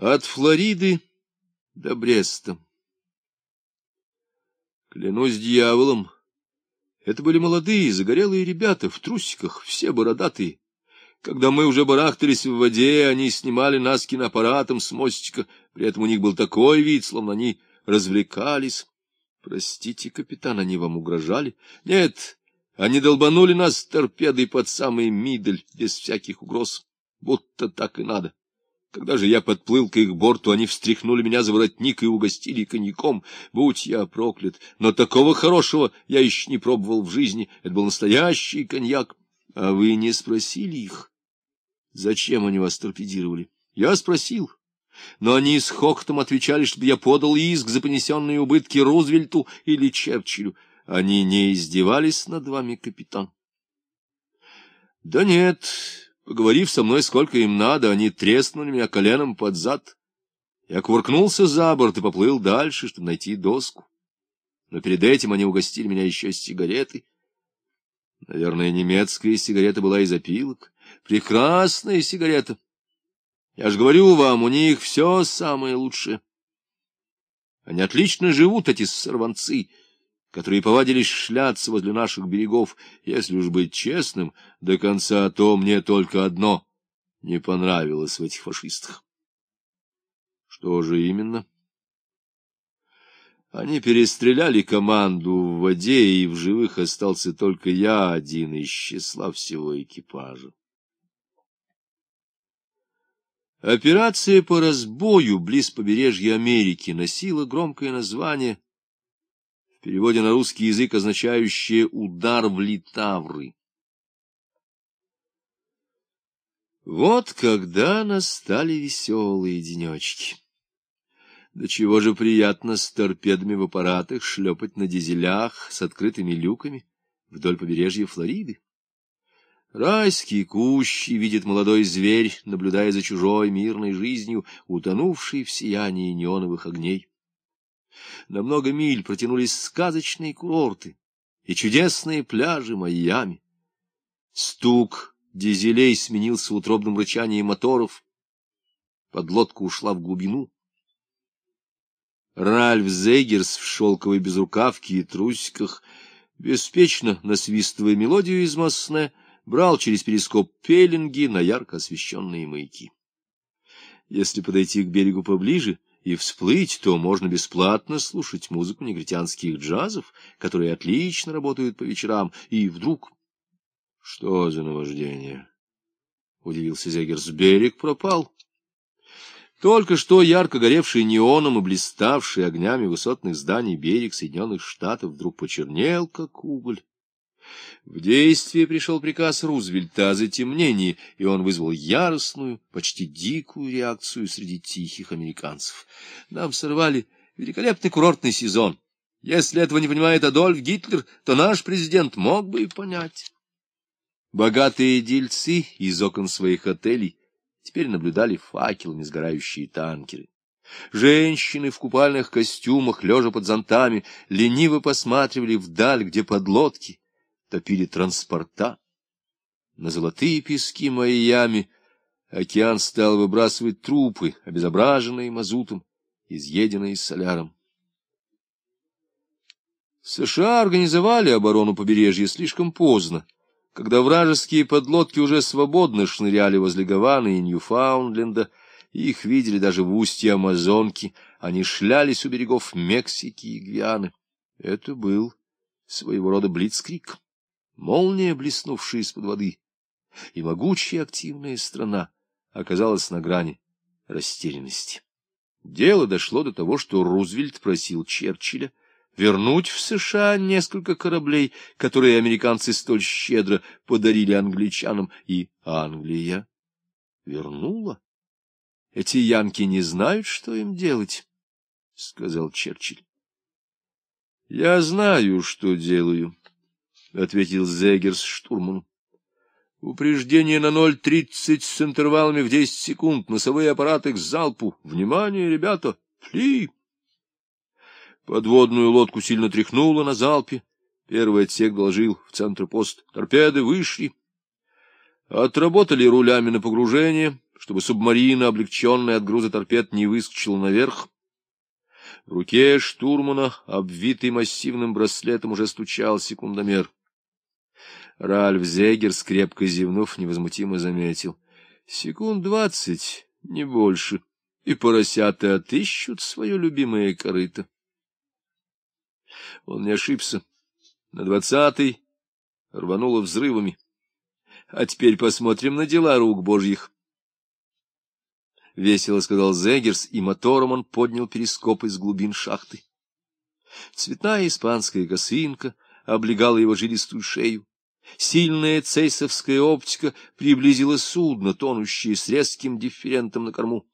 От Флориды до Бреста. Клянусь дьяволом, это были молодые, загорелые ребята в трусиках, все бородатые. Когда мы уже барахтались в воде, они снимали нас киноаппаратом с мостика, при этом у них был такой вид, словно они развлекались. Простите, капитан, они вам угрожали? Нет, они долбанули нас торпедой под самый мидель, без всяких угроз, будто так и надо. Когда же я подплыл к их борту, они встряхнули меня за воротник и угостили коньяком. Будь я проклят, но такого хорошего я еще не пробовал в жизни. Это был настоящий коньяк. А вы не спросили их, зачем они вас торпедировали? Я спросил. Но они с хохотом отвечали, чтобы я подал иск за понесенные убытки Рузвельту или Черчиллю. Они не издевались над вами, капитан? Да нет, Поговорив со мной сколько им надо, они треснули меня коленом под зад. Я кувыркнулся за борт и поплыл дальше, чтобы найти доску. Но перед этим они угостили меня еще сигаретой. Наверное, немецкая сигарета была из опилок. Прекрасная сигарета. Я же говорю вам, у них все самое лучшее. Они отлично живут, эти сорванцы, которые повадились шляться возле наших берегов. Если уж быть честным, до конца, то мне только одно не понравилось в этих фашистах. Что же именно? Они перестреляли команду в воде, и в живых остался только я один из числа всего экипажа. Операция по разбою близ побережья Америки носила громкое название в переводе на русский язык означающее «удар в литавры». Вот когда настали веселые денечки. До чего же приятно с торпедами в аппаратах шлепать на дизелях с открытыми люками вдоль побережья Флориды. Райский кущи видит молодой зверь, наблюдая за чужой мирной жизнью, утонувший в сиянии неоновых огней. На много миль протянулись сказочные курорты и чудесные пляжи Майами. Стук дизелей сменился утробным рычанием моторов. Подлодка ушла в глубину. Ральф Зейгерс в шелковой безрукавке и трусиках, беспечно насвистывая мелодию из Мосне, брал через перископ пеленги на ярко освещенные маяки. Если подойти к берегу поближе, и всплыть, то можно бесплатно слушать музыку негритянских джазов, которые отлично работают по вечерам, и вдруг... Что за наваждение? Удивился Зегерс. Берег пропал. Только что ярко горевший неоном и блиставший огнями высотных зданий берег Соединенных Штатов вдруг почернел, как уголь. В действие пришел приказ Рузвельта о затемнении, и он вызвал яростную, почти дикую реакцию среди тихих американцев. Нам сорвали великолепный курортный сезон. Если этого не понимает Адольф Гитлер, то наш президент мог бы и понять. Богатые дельцы из окон своих отелей теперь наблюдали факелами сгорающие танкеры. Женщины в купальных костюмах, лежа под зонтами, лениво посматривали вдаль, где подлодки топили транспорта. На золотые пески Майами океан стал выбрасывать трупы, обезображенные мазутом, изъеденные соляром. США организовали оборону побережья слишком поздно, когда вражеские подлодки уже свободно шныряли возле Гаваны и Ньюфаундленда, их видели даже в устье Амазонки, они шлялись у берегов Мексики и Гвианы. Это был своего рода блицкрик молния, блеснувшая из-под воды, и могучая активная страна оказалась на грани растерянности. Дело дошло до того, что Рузвельт просил Черчилля вернуть в США несколько кораблей, которые американцы столь щедро подарили англичанам, и Англия вернула. Эти янки не знают, что им делать, — сказал Черчилль. — Я знаю, что делаю, — ответил Зегерс штурману. — Упреждение на 0.30 с интервалами в 10 секунд, носовые аппараты к залпу. Внимание, ребята! Пли! Подводную лодку сильно тряхнуло на залпе. Первый отсек доложил в центр пост. Торпеды вышли. Отработали рулями на погружение, чтобы субмарина, облегченная от груза торпед, не выскочила наверх. В руке штурмана, обвитый массивным браслетом, уже стучал секундомер. Ральф Зегер, скрепко зевнув, невозмутимо заметил. Секунд двадцать, не больше, и поросята отыщут свое любимое корыто. Он не ошибся. На двадцатый рвануло взрывами. А теперь посмотрим на дела рук божьих. — весело сказал Зегерс, и мотором он поднял перископ из глубин шахты. Цветная испанская косынка облегала его жилистую шею. Сильная цейсовская оптика приблизила судно, тонущее с резким дифферентом на корму.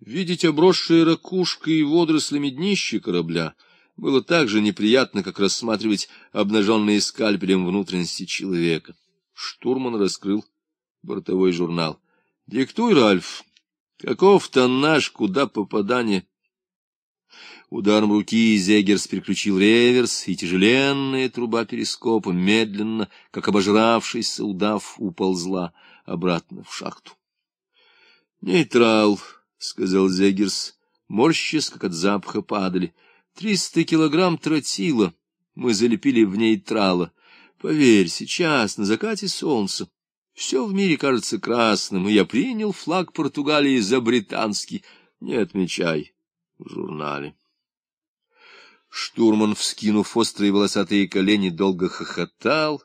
Видеть обросшее ракушкой и водорослями днище корабля было так же неприятно, как рассматривать обнаженные скальпелем внутренности человека. Штурман раскрыл бортовой журнал. Диктуй, Ральф. Каков тоннаж, куда попадание? Ударом руки Зегерс переключил реверс, и тяжеленная труба перископа медленно, как обожравшийся удав, уползла обратно в шахту. — Нейтрал, — сказал Зегерс, морщись, как от запаха падали. — Триста килограмм тротила мы залепили в нейтрала. Поверь, сейчас, на закате солнца, все в мире кажется красным, и я принял флаг Португалии за британский. Не отмечай в журнале. Штурман, вскинув острые волосатые колени, долго хохотал,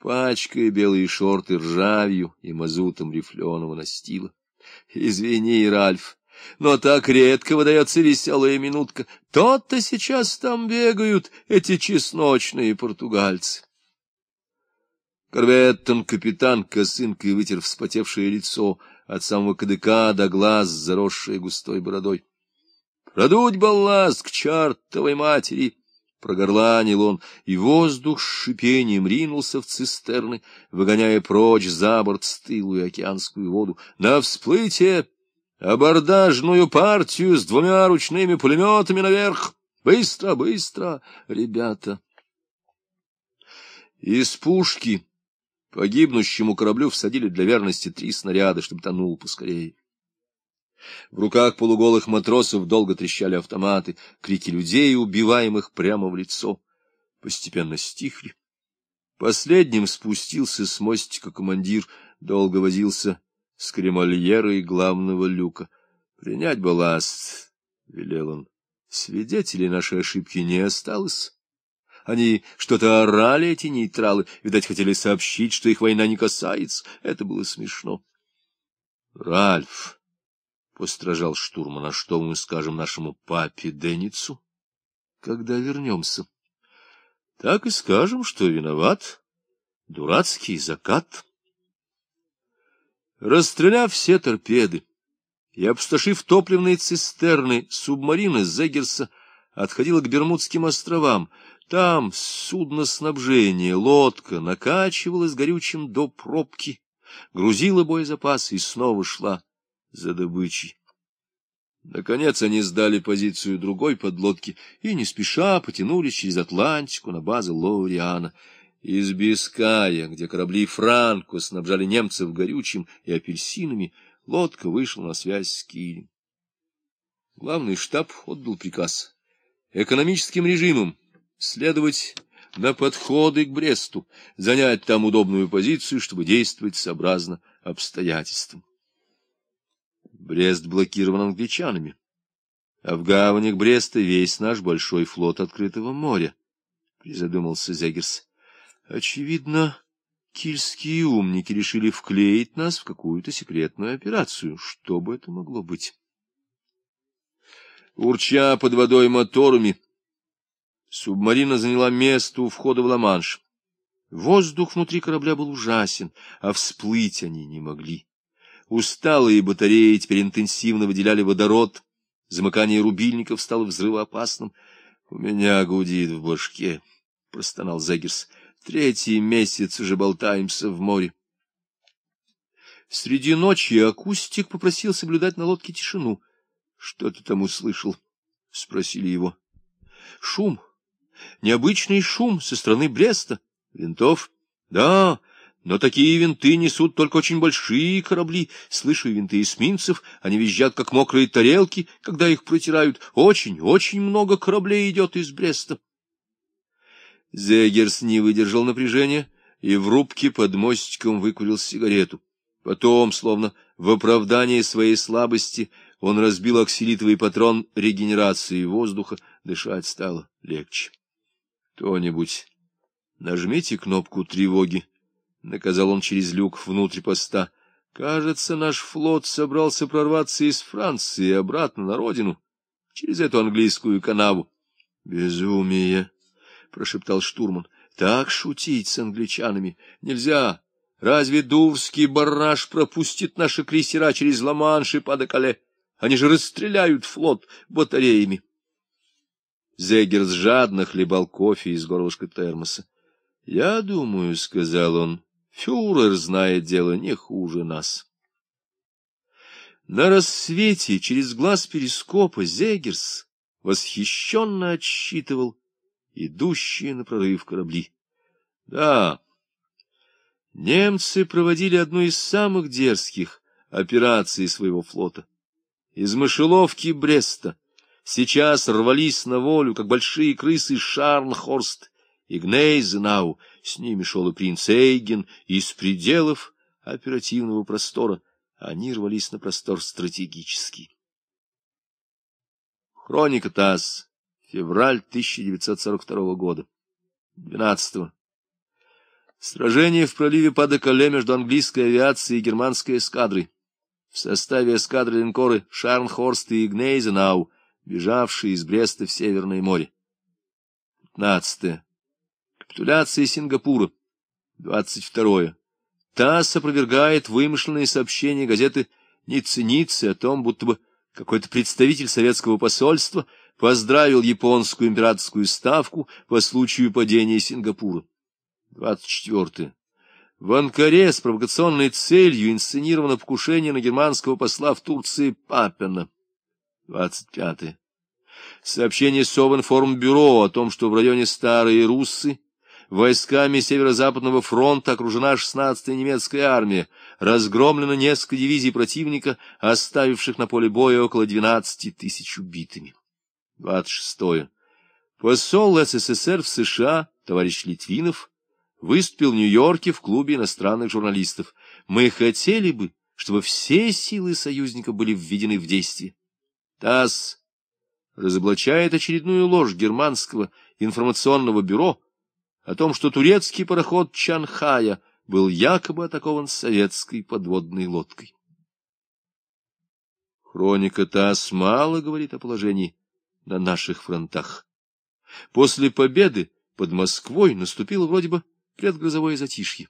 пачкая белые шорты ржавью и мазутом рифленого настила. — Извини, Ральф, но так редко выдается веселая минутка. Тот-то сейчас там бегают эти чесночные португальцы. Корветтон-капитан косынкой вытер вспотевшее лицо от самого кадыка до глаз, заросшее густой бородой. — Продуть балласт к чартовой матери! — прогорланил он, и воздух с шипением ринулся в цистерны, выгоняя прочь за борт стылую океанскую воду. — На всплытие! Абордажную партию с двумя ручными пулеметами наверх! Быстро, быстро, ребята! Из пушки Погибнущему кораблю всадили для верности три снаряда, чтобы тонул поскорее. В руках полуголых матросов долго трещали автоматы, крики людей, убиваемых прямо в лицо, постепенно стихли. Последним спустился с мостика командир, долго возился с кремольера и главного люка. — Принять балласт, — велел он. — Свидетелей нашей ошибки не осталось. Они что-то орали, эти нейтралы, видать, хотели сообщить, что их война не касается. Это было смешно. — Ральф, — постражал штурман, — а что мы скажем нашему папе Денницу, когда вернемся? — Так и скажем, что виноват. Дурацкий закат. Расстреляв все торпеды и обсташив топливные цистерны, субмарина Зегерса отходила к Бермудским островам — там судноснабжение, лодка накачивалась горючим до пробки, грузила боезапасы и снова шла за добычей. Наконец они сдали позицию другой подлодки и не спеша потянулись через Атлантику на базу Лауриана. Из Биская, где корабли Франко снабжали немцев горючим и апельсинами, лодка вышла на связь с Килем. Главный штаб отдал приказ экономическим режимом следовать на подходы к Бресту, занять там удобную позицию, чтобы действовать сообразно обстоятельствам. Брест блокирован англичанами, а в гаванях Бреста весь наш большой флот открытого моря, — призадумался Зегерс. Очевидно, кильские умники решили вклеить нас в какую-то секретную операцию. Что бы это могло быть? Урча под водой моторами, Субмарина заняла место у входа в Ла-Манш. Воздух внутри корабля был ужасен, а всплыть они не могли. Усталые батареи теперь интенсивно выделяли водород, замыкание рубильников стало взрывоопасным. — У меня гудит в башке, — простонал Зегерс. — Третий месяц уже болтаемся в море. Среди ночи акустик попросил соблюдать на лодке тишину. — Что ты там услышал? — спросили его. — Шум. Необычный шум со стороны Бреста. Винтов? Да, Но такие винты несут только очень большие корабли. Слышу винты эсминцев, они визжат, как мокрые тарелки, когда их протирают. Очень-очень много кораблей идет из Бреста. Зегерс не выдержал напряжения и в рубке под мостиком выкурил сигарету. Потом, словно в оправдании своей слабости, он разбил оксилитовый патрон регенерации воздуха, дышать стало легче. — Кто-нибудь, нажмите кнопку тревоги, — наказал он через люк внутрь поста. — Кажется, наш флот собрался прорваться из Франции обратно на родину, через эту английскую канаву. — Безумие! — прошептал штурман. — Так шутить с англичанами нельзя. Разве Дуврский барраж пропустит наши крейсера через Ла-Манш и Падекале? Они же расстреляют флот батареями. Зегерс жадно хлебал кофе из горлышка термоса. — Я думаю, — сказал он, — фюрер знает дело не хуже нас. На рассвете через глаз перископа Зегерс восхищенно отсчитывал идущие на прорыв корабли. Да, немцы проводили одну из самых дерзких операций своего флота. Из мышеловки Бреста сейчас рвались на волю, как большие крысы Шарнхорст и Гнейзенау, с ними шел и принц Эйген, из пределов оперативного простора они рвались на простор стратегический. Хроника ТАСС. Февраль 1942 года. 12. -го. Сражение в проливе Падекале между английской авиацией и германской эскадрой. В составе эскадры линкоры Шарнхорст и Гнейзенау, бежавшие из Бреста в Северное море. 15. -е. Капитуляция Сингапура. 22. -е. ТАСС опровергает вымышленные сообщения газеты «Ниццы-Ниццы» о том, будто бы какой-то представитель советского посольства поздравил японскую императорскую ставку по случаю падения Сингапура. 24. В Анкаре с провокационной целью инсценировано покушение на германского посла в Турции Папена. 25. Сообщение Совинформбюро о том, что в районе Старые Руссы войсками Северо-Западного фронта окружена 16-я немецкая армия, разгромлено несколько дивизий противника, оставивших на поле боя около 12 тысяч убитыми. 26. Посол СССР в США, товарищ Литвинов, выступил в Нью-Йорке в клубе иностранных журналистов. Мы хотели бы, чтобы все силы союзников были введены в действие. ТАСС разоблачает очередную ложь германского информационного бюро о том, что турецкий пароход Чанхая был якобы атакован советской подводной лодкой. Хроника ТАСС мало говорит о положении на наших фронтах. После победы под Москвой наступило вроде бы предгрозовое затишье.